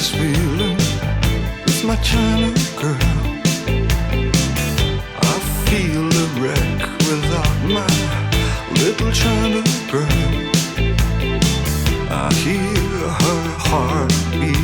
this feeling my China girl. I feel a wreck without my little China girl. I hear her heartbeat.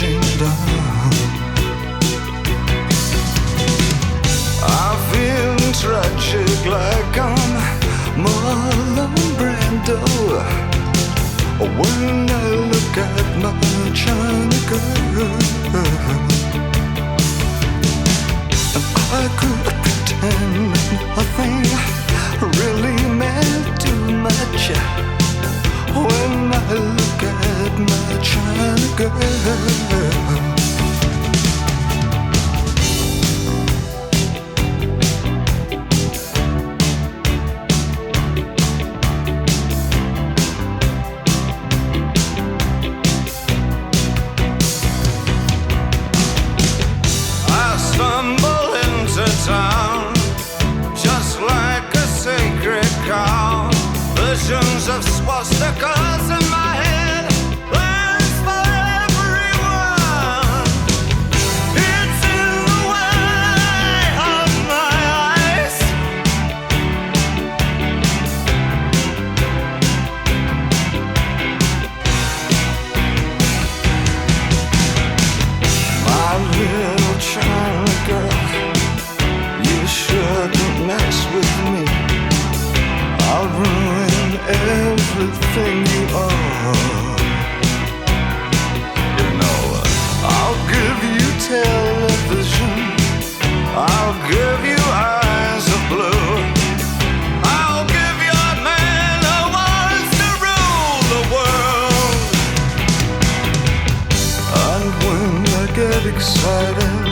Crashing down. I feel tragic like I'm Marlon Brando. When I look at my China girl, of swastikas in my you are. You know, I'll give you television. I'll give you eyes of blue. I'll give you a man to rule the world. And when I get excited,